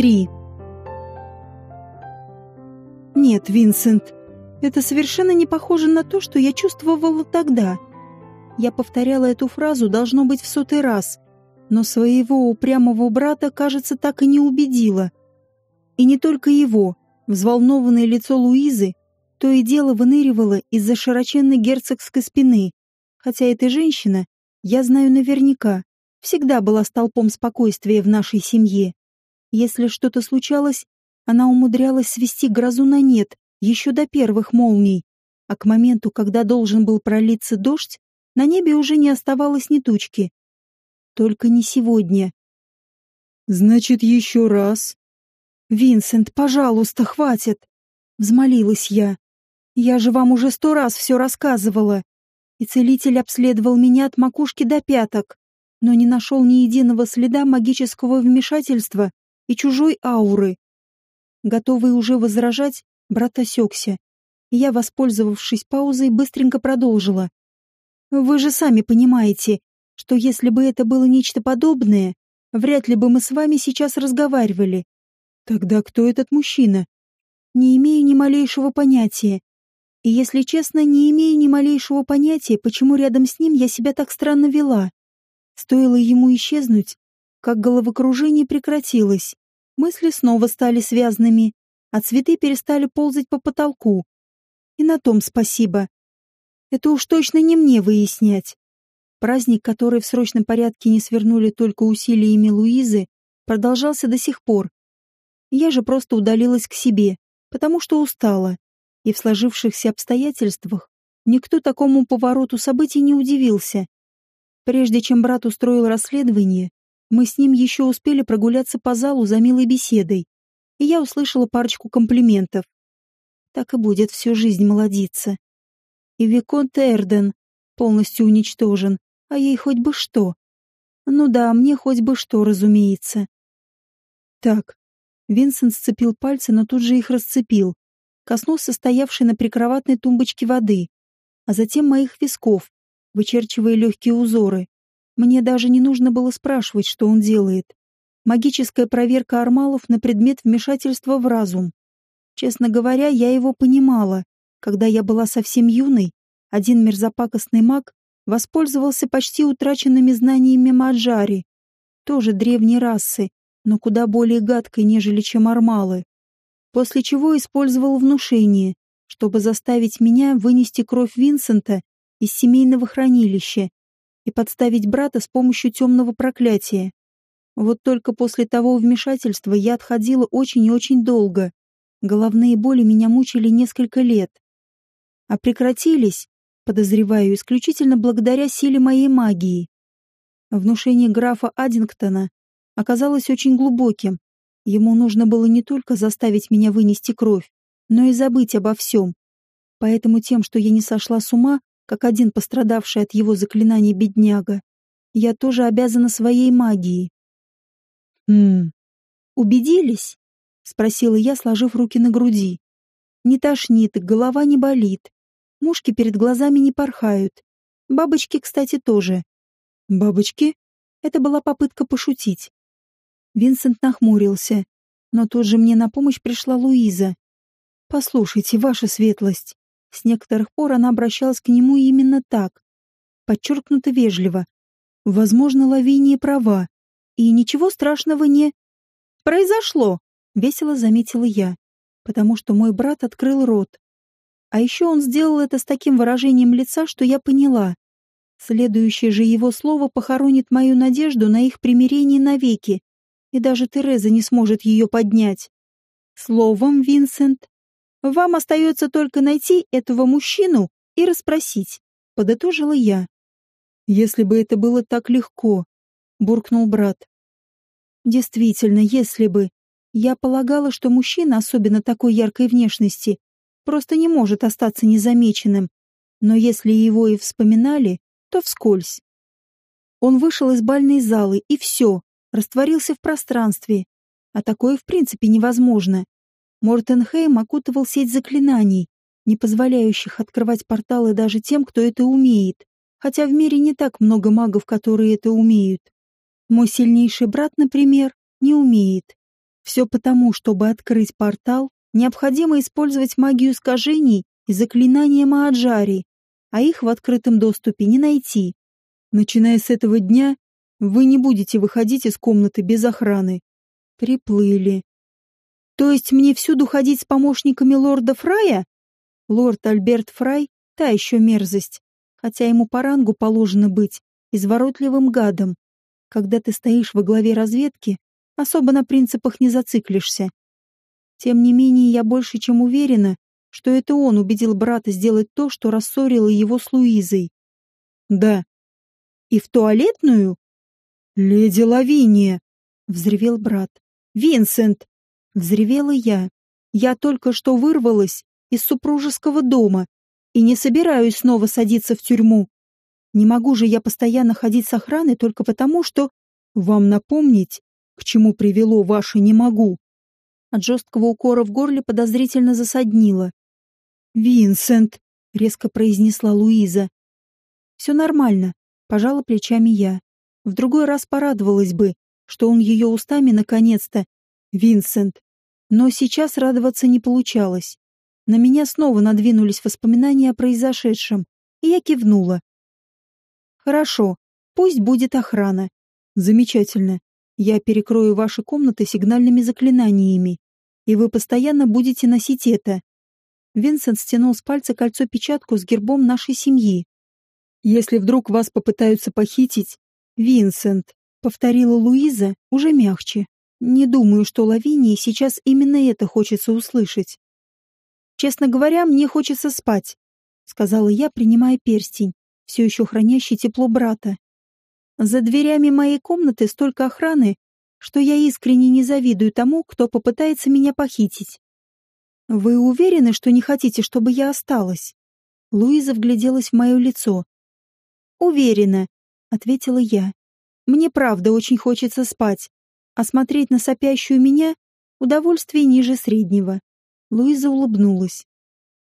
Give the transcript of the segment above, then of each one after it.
Три. Нет, Винсент, это совершенно не похоже на то, что я чувствовала тогда. Я повторяла эту фразу, должно быть, в сотый раз, но своего упрямого брата, кажется, так и не убедила. И не только его. Взволнованное лицо Луизы то и дело выныривало из-за широченной герцогской спины, хотя эта женщина, я знаю наверняка, всегда была столпом спокойствия в нашей семье. Если что-то случалось, она умудрялась свести грозу на нет еще до первых молний, а к моменту, когда должен был пролиться дождь, на небе уже не оставалось ни тучки. Только не сегодня. «Значит, еще раз?» «Винсент, пожалуйста, хватит!» Взмолилась я. «Я же вам уже сто раз все рассказывала!» И целитель обследовал меня от макушки до пяток, но не нашел ни единого следа магического вмешательства и чужой ауры. Готовый уже возражать, брат осекся. Я, воспользовавшись паузой, быстренько продолжила. «Вы же сами понимаете, что если бы это было нечто подобное, вряд ли бы мы с вами сейчас разговаривали. Тогда кто этот мужчина? Не имею ни малейшего понятия. И, если честно, не имею ни малейшего понятия, почему рядом с ним я себя так странно вела. Стоило ему исчезнуть, как головокружение прекратилось. Мысли снова стали связанными, а цветы перестали ползать по потолку. И на том спасибо. Это уж точно не мне выяснять. Праздник, который в срочном порядке не свернули только усилиями Луизы, продолжался до сих пор. Я же просто удалилась к себе, потому что устала. И в сложившихся обстоятельствах никто такому повороту событий не удивился. Прежде чем брат устроил расследование, мы с ним еще успели прогуляться по залу за милой беседой, и я услышала парочку комплиментов. Так и будет всю жизнь молодиться. И Виконт Эрден полностью уничтожен, а ей хоть бы что. Ну да, мне хоть бы что, разумеется. Так, Винсент сцепил пальцы, но тут же их расцепил. Коснулся стоявшей на прикроватной тумбочке воды, а затем моих висков, вычерчивая легкие узоры. Мне даже не нужно было спрашивать, что он делает. Магическая проверка армалов на предмет вмешательства в разум. Честно говоря, я его понимала. Когда я была совсем юной, один мерзопакостный маг воспользовался почти утраченными знаниями Маджари, тоже древней расы, но куда более гадкой, нежели чем армалы. После чего использовал внушение, чтобы заставить меня вынести кровь Винсента из семейного хранилища и подставить брата с помощью темного проклятия. Вот только после того вмешательства я отходила очень и очень долго. Головные боли меня мучили несколько лет. А прекратились, подозреваю, исключительно благодаря силе моей магии. Внушение графа Аддингтона оказалось очень глубоким. Ему нужно было не только заставить меня вынести кровь, но и забыть обо всем. Поэтому тем, что я не сошла с ума, как один пострадавший от его заклинаний бедняга. Я тоже обязана своей магией. Хм. Убедились? спросила я, сложив руки на груди. Не тошнит, голова не болит. Мушки перед глазами не порхают. Бабочки, кстати, тоже. Бабочки? Это была попытка пошутить. Винсент нахмурился, но тут же мне на помощь пришла Луиза. Послушайте, ваша светлость, с некоторых пор она обращалась к нему именно так, подчеркнуто вежливо. Возможно, Лавиния права, и ничего страшного не... «Произошло!» — весело заметила я, потому что мой брат открыл рот. А еще он сделал это с таким выражением лица, что я поняла. Следующее же его слово похоронит мою надежду на их примирение навеки, и даже Тереза не сможет ее поднять. Словом, Винсент, вам остается только найти этого мужчину и расспросить, подытожила я. Если бы это было так легко, буркнул брат. Действительно, если бы. Я полагала, что мужчина, особенно такой яркой внешности, просто не может остаться незамеченным. Но если его и вспоминали, то вскользь. Он вышел из бальной залы, и все, растворился в пространстве. А такое в принципе невозможно. Мортенхейм окутывал сеть заклинаний, не позволяющих открывать порталы даже тем, кто это умеет, хотя в мире не так много магов, которые это умеют. Мой сильнейший брат, например, не умеет. Все потому, чтобы открыть портал, необходимо использовать магию искажений и заклинания Мааджари, а их в открытом доступе не найти. Начиная с этого дня, вы не будете выходить из комнаты без охраны. Приплыли. То есть мне всюду ходить с помощниками лорда Фрая? Лорд Альберт Фрай — та еще мерзость, хотя ему по рангу положено быть изворотливым гадом. Когда ты стоишь во главе разведки, особо на принципах не зациклишься. Тем не менее, я больше чем уверена, что это он убедил брата сделать то, что рассорило его с Луизой. Да. И в туалетную? Леди Лавиния, взревел брат. Винсент, взревела я. Я только что вырвалась из супружеского дома и не собираюсь снова садиться в тюрьму. Не могу же я постоянно ходить с охраной только потому, что... Вам напомнить, к чему привело ваше «не могу»?» От жесткого укора в горле подозрительно засаднило. «Винсент!» — резко произнесла Луиза. «Все нормально», — пожала плечами я. В другой раз порадовалась бы, что он ее устами наконец-то. «Винсент!» Но сейчас радоваться не получалось. На меня снова надвинулись воспоминания о произошедшем, и я кивнула. Хорошо, пусть будет охрана. Замечательно. Я перекрою ваши комнаты сигнальными заклинаниями, и вы постоянно будете носить это. Винсент стянул с пальца кольцо-печатку с гербом нашей семьи. Если вдруг вас попытаются похитить, Винсент, повторила Луиза уже мягче. Не думаю, что Лавинии сейчас именно это хочется услышать. Честно говоря, мне хочется спать, сказала я, принимая перстень все еще хранящий тепло брата. За дверями моей комнаты столько охраны, что я искренне не завидую тому, кто попытается меня похитить. Вы уверены, что не хотите, чтобы я осталась? Луиза вгляделась в мое лицо. Уверена, ответила я. Мне правда очень хочется спать, а смотреть на сопящую меня удовольствие ниже среднего. Луиза улыбнулась.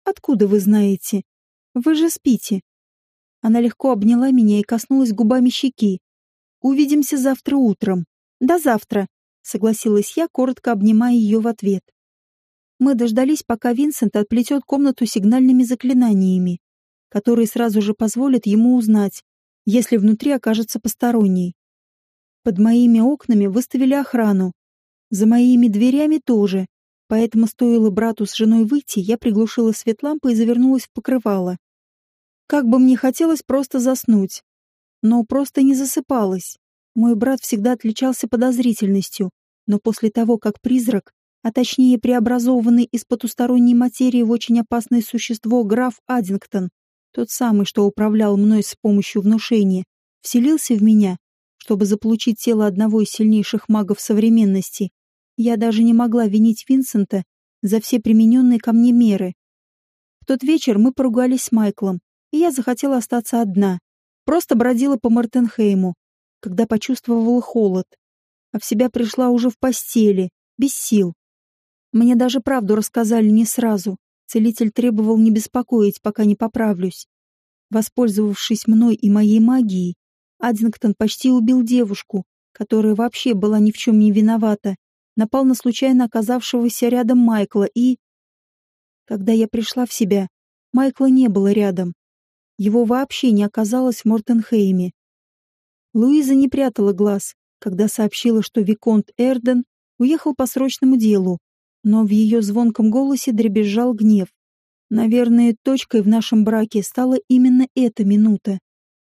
Откуда вы знаете? Вы же спите. Она легко обняла меня и коснулась губами щеки. «Увидимся завтра утром». «До завтра», — согласилась я, коротко обнимая ее в ответ. Мы дождались, пока Винсент отплетет комнату сигнальными заклинаниями, которые сразу же позволят ему узнать, если внутри окажется посторонний. Под моими окнами выставили охрану. За моими дверями тоже, поэтому стоило брату с женой выйти, я приглушила свет лампы и завернулась в покрывало. Как бы мне хотелось просто заснуть. Но просто не засыпалась. Мой брат всегда отличался подозрительностью, но после того, как призрак, а точнее преобразованный из потусторонней материи в очень опасное существо граф Аддингтон, тот самый, что управлял мной с помощью внушения, вселился в меня, чтобы заполучить тело одного из сильнейших магов современности, я даже не могла винить Винсента за все примененные ко мне меры. В тот вечер мы поругались с Майклом, и я захотела остаться одна. Просто бродила по Мартенхейму, когда почувствовала холод. А в себя пришла уже в постели, без сил. Мне даже правду рассказали не сразу. Целитель требовал не беспокоить, пока не поправлюсь. Воспользовавшись мной и моей магией, Аддингтон почти убил девушку, которая вообще была ни в чем не виновата, напал на случайно оказавшегося рядом Майкла и... Когда я пришла в себя, Майкла не было рядом. Его вообще не оказалось в Мортенхейме. Луиза не прятала глаз, когда сообщила, что Виконт Эрден уехал по срочному делу, но в ее звонком голосе дребезжал гнев. Наверное, точкой в нашем браке стала именно эта минута.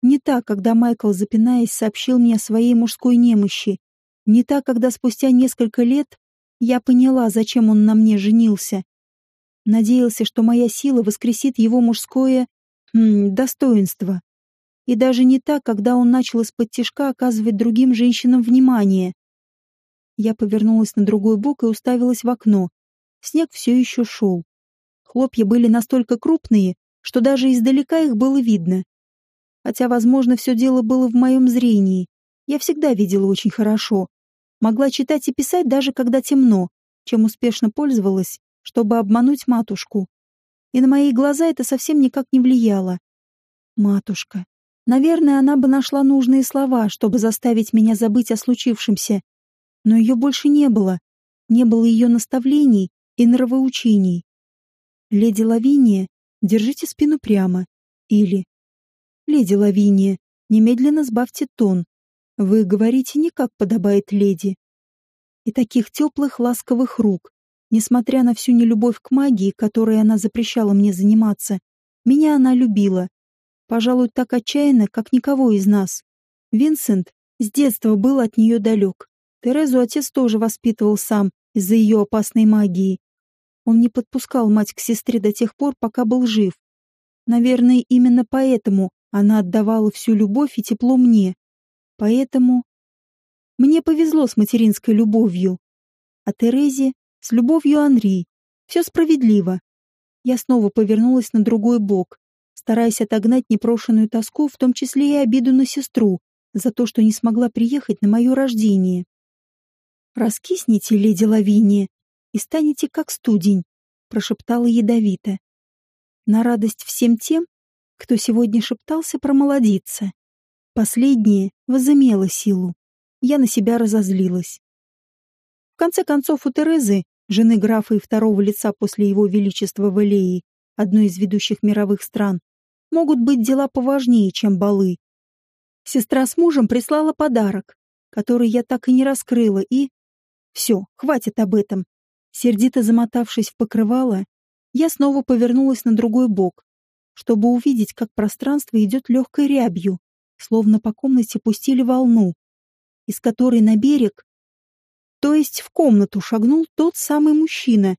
Не так, когда Майкл, запинаясь, сообщил мне о своей мужской немощи. Не так, когда спустя несколько лет я поняла, зачем он на мне женился. Надеялся, что моя сила воскресит его мужское Хм, достоинство. И даже не так, когда он начал из-под тишка оказывать другим женщинам внимание. Я повернулась на другой бок и уставилась в окно. Снег все еще шел. Хлопья были настолько крупные, что даже издалека их было видно. Хотя, возможно, все дело было в моем зрении. Я всегда видела очень хорошо. Могла читать и писать даже когда темно, чем успешно пользовалась, чтобы обмануть матушку и на мои глаза это совсем никак не влияло. Матушка. Наверное, она бы нашла нужные слова, чтобы заставить меня забыть о случившемся. Но ее больше не было. не было ее наставлений и нравоучений. «Леди Лавиния, держите спину прямо». Или «Леди Лавиния, немедленно сбавьте тон. Вы говорите не как подобает леди». И таких теплых, ласковых рук, несмотря на всю нелюбовь к магии, которой она запрещала мне заниматься, меня она любила. Пожалуй, так отчаянно, как никого из нас. Винсент с детства был от нее далек. Терезу отец тоже воспитывал сам из-за ее опасной магии. Он не подпускал мать к сестре до тех пор, пока был жив. Наверное, именно поэтому она отдавала всю любовь и тепло мне. Поэтому мне повезло с материнской любовью. А Терезе с любовью Анри. Все справедливо. Я снова повернулась на другой бок, стараясь отогнать непрошенную тоску, в том числе и обиду на сестру, за то, что не смогла приехать на мое рождение. «Раскисните, леди Лавиния, и станете как студень», — прошептала ядовито. На радость всем тем, кто сегодня шептался промолодиться. Последнее возымело силу. Я на себя разозлилась. В конце концов, у Терезы, жены графа и второго лица после его величества Валеи, одной из ведущих мировых стран, могут быть дела поважнее, чем балы. Сестра с мужем прислала подарок, который я так и не раскрыла, и... Все, хватит об этом. Сердито замотавшись в покрывало, я снова повернулась на другой бок, чтобы увидеть, как пространство идет легкой рябью, словно по комнате пустили волну, из которой на берег, то есть в комнату шагнул тот самый мужчина,